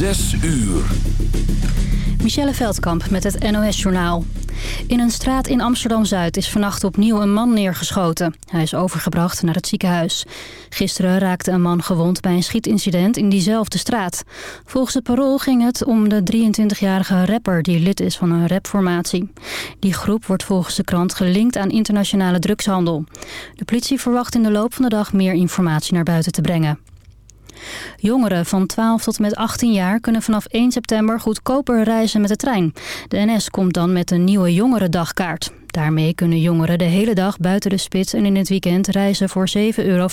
Zes uur. Michelle Veldkamp met het NOS-journaal. In een straat in Amsterdam-Zuid is vannacht opnieuw een man neergeschoten. Hij is overgebracht naar het ziekenhuis. Gisteren raakte een man gewond bij een schietincident in diezelfde straat. Volgens het parool ging het om de 23-jarige rapper die lid is van een rapformatie. Die groep wordt volgens de krant gelinkt aan internationale drugshandel. De politie verwacht in de loop van de dag meer informatie naar buiten te brengen. Jongeren van 12 tot met 18 jaar kunnen vanaf 1 september goedkoper reizen met de trein. De NS komt dan met een nieuwe jongerendagkaart. Daarmee kunnen jongeren de hele dag buiten de spits en in het weekend reizen voor 7,50 euro.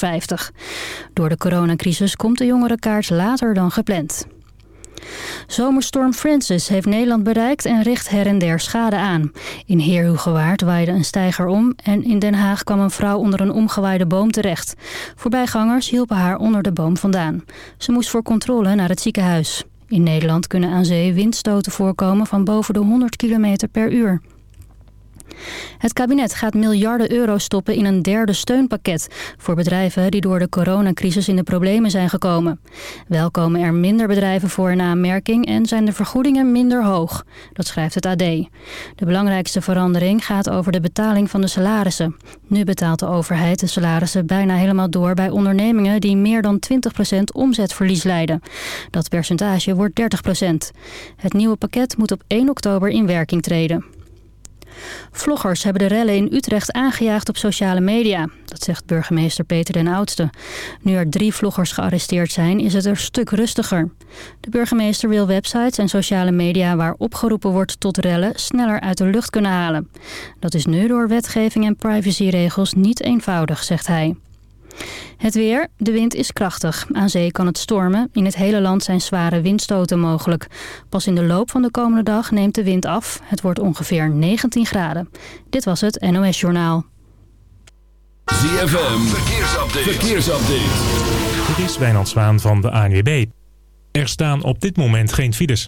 Door de coronacrisis komt de jongerenkaart later dan gepland. Zomerstorm Francis heeft Nederland bereikt en richt her en der schade aan. In Heerhugowaard waaide een steiger om en in Den Haag kwam een vrouw onder een omgewaaide boom terecht. Voorbijgangers hielpen haar onder de boom vandaan. Ze moest voor controle naar het ziekenhuis. In Nederland kunnen aan zee windstoten voorkomen van boven de 100 km per uur. Het kabinet gaat miljarden euro stoppen in een derde steunpakket... voor bedrijven die door de coronacrisis in de problemen zijn gekomen. Wel komen er minder bedrijven voor in aanmerking... en zijn de vergoedingen minder hoog. Dat schrijft het AD. De belangrijkste verandering gaat over de betaling van de salarissen. Nu betaalt de overheid de salarissen bijna helemaal door... bij ondernemingen die meer dan 20% omzetverlies leiden. Dat percentage wordt 30%. Het nieuwe pakket moet op 1 oktober in werking treden. Vloggers hebben de rellen in Utrecht aangejaagd op sociale media. Dat zegt burgemeester Peter den Oudste. Nu er drie vloggers gearresteerd zijn, is het er stuk rustiger. De burgemeester wil websites en sociale media waar opgeroepen wordt tot rellen sneller uit de lucht kunnen halen. Dat is nu door wetgeving en privacyregels niet eenvoudig, zegt hij. Het weer. De wind is krachtig. Aan zee kan het stormen. In het hele land zijn zware windstoten mogelijk. Pas in de loop van de komende dag neemt de wind af. Het wordt ongeveer 19 graden. Dit was het NOS Journaal. ZFM. Verkeersupdate. Verkeersupdate. Dit is Wijnand Zwaan van de ANWB. Er staan op dit moment geen files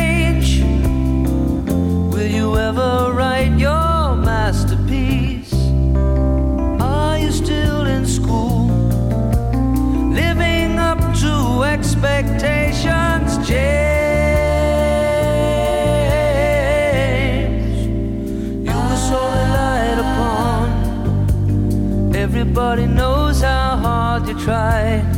try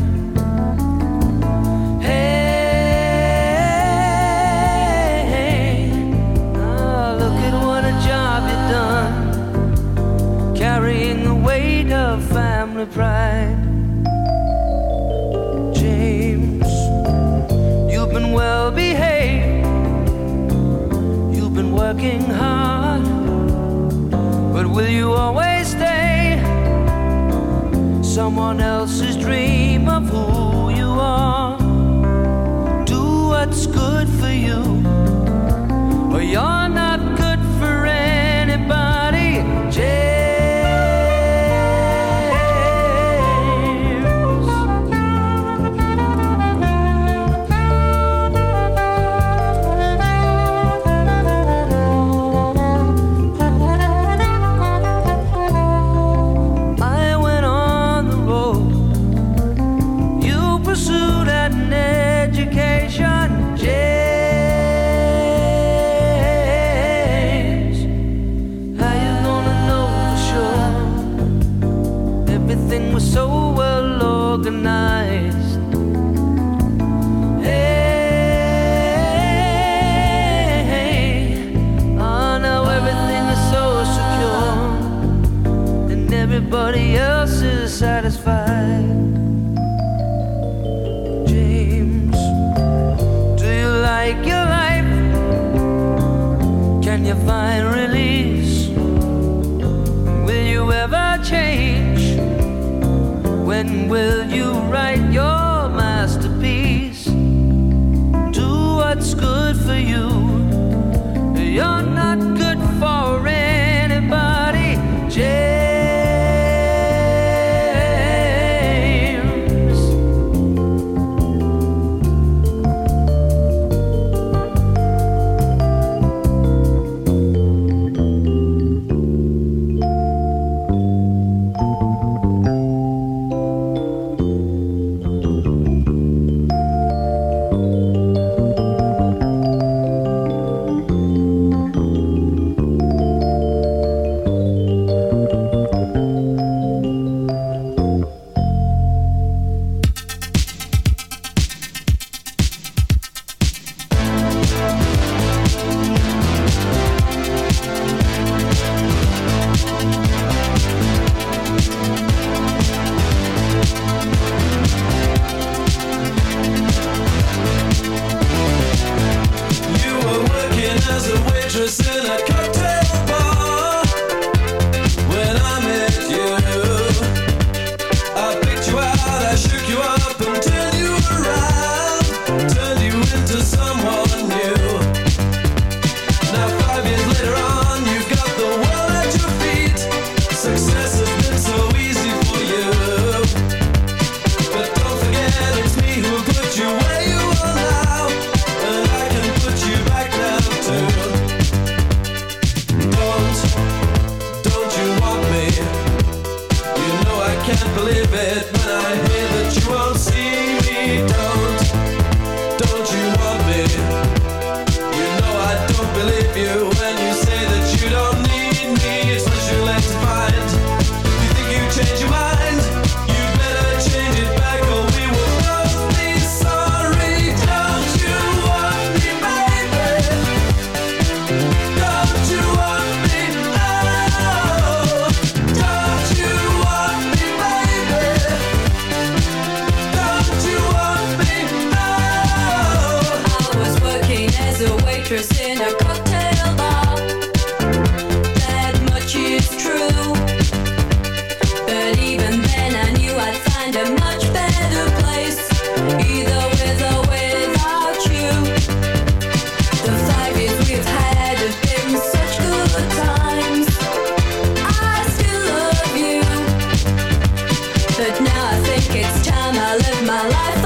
my life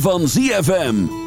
van ZFM.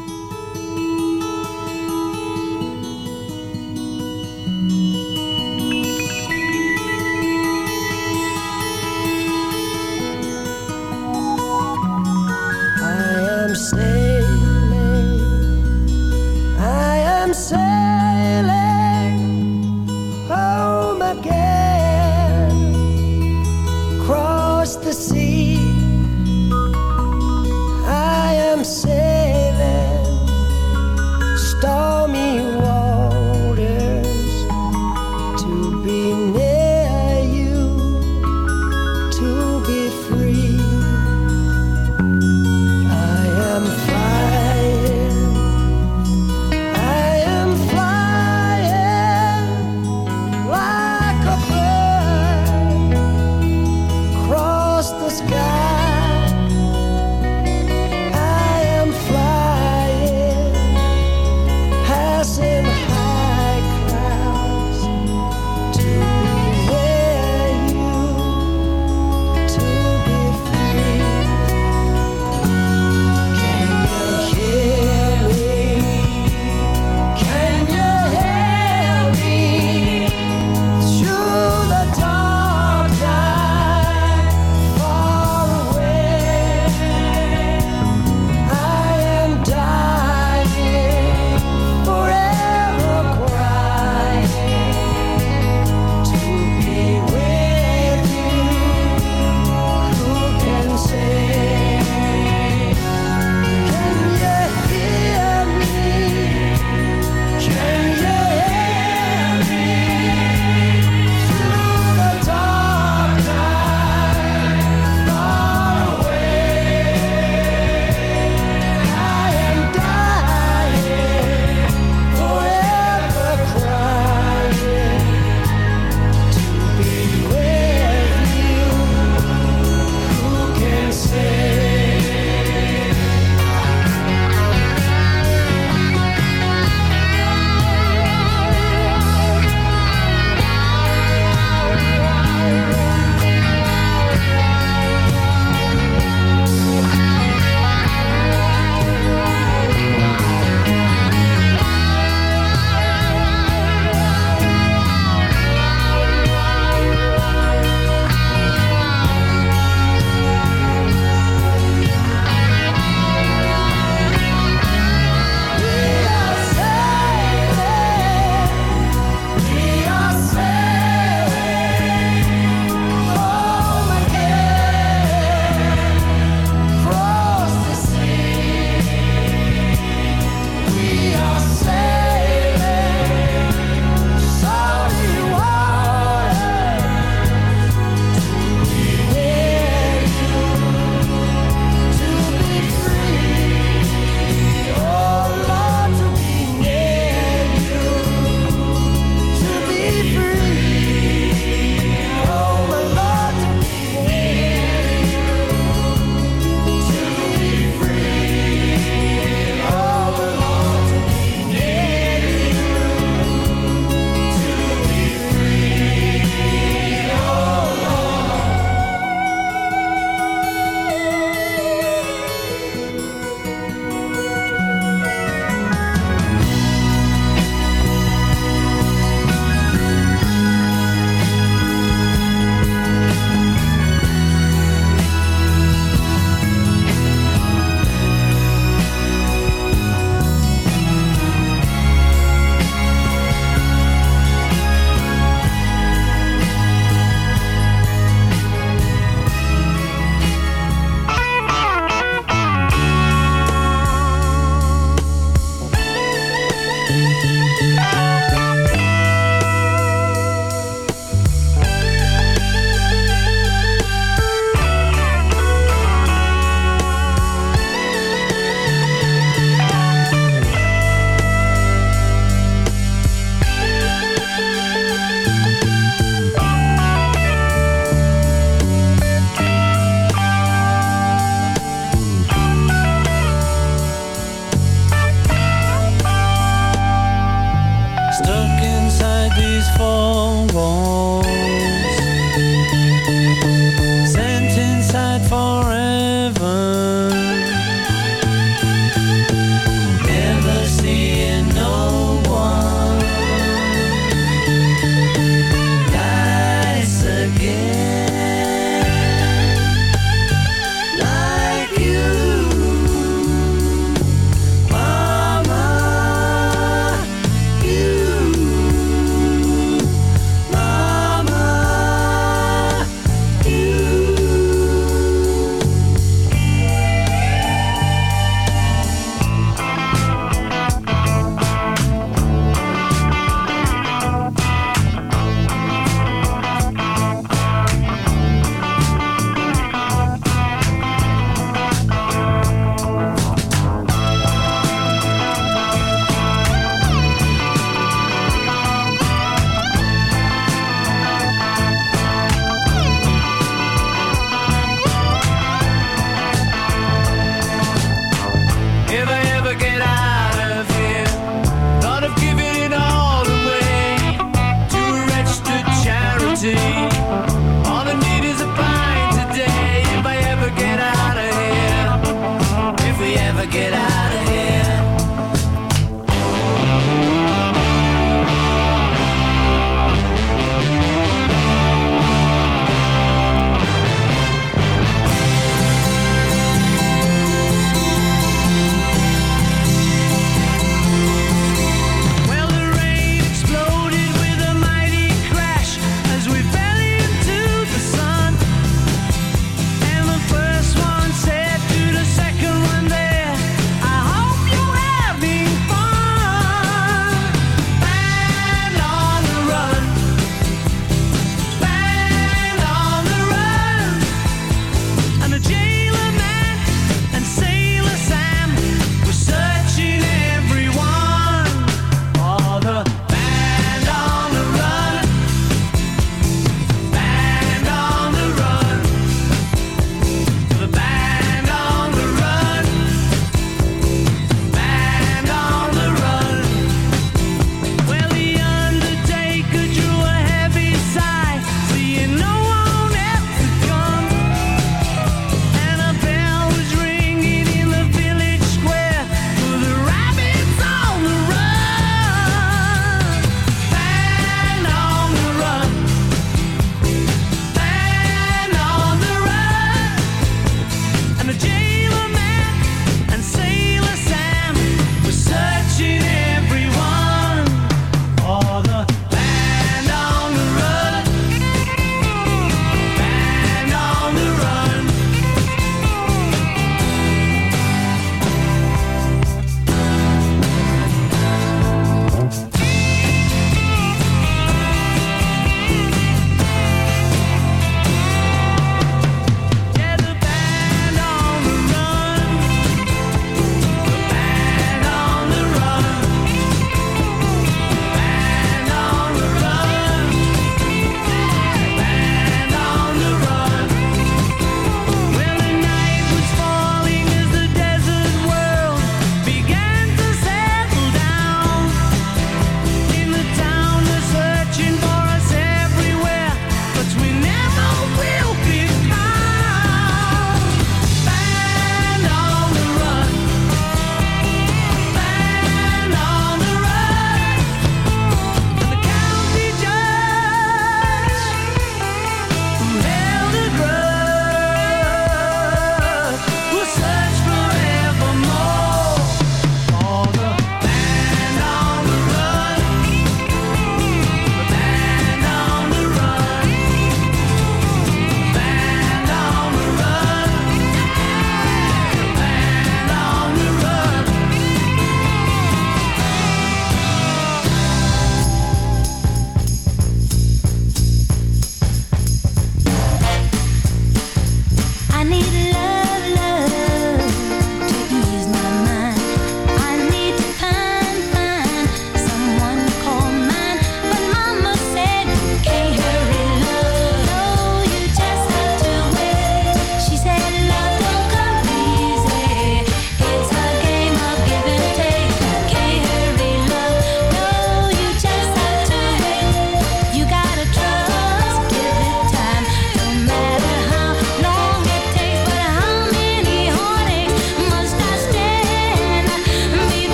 Get out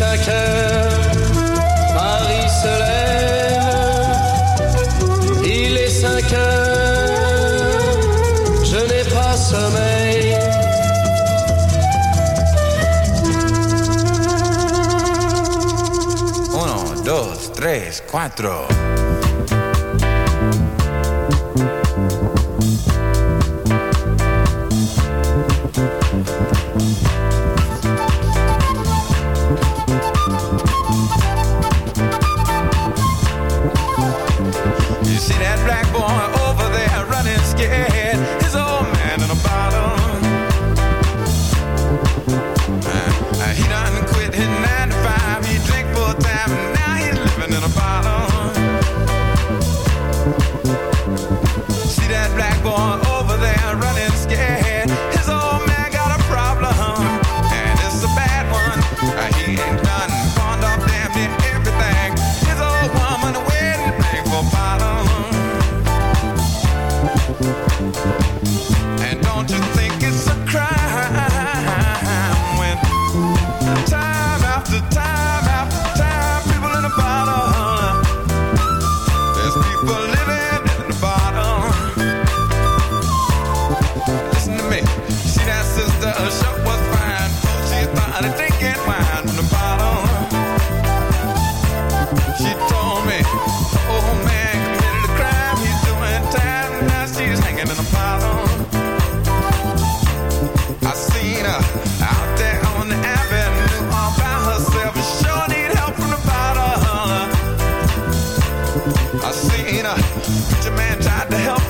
5 heures, Paris se lève. Il est 5 heures, je n'ai pas sommeil. Uno, dos, tres, cuatro. help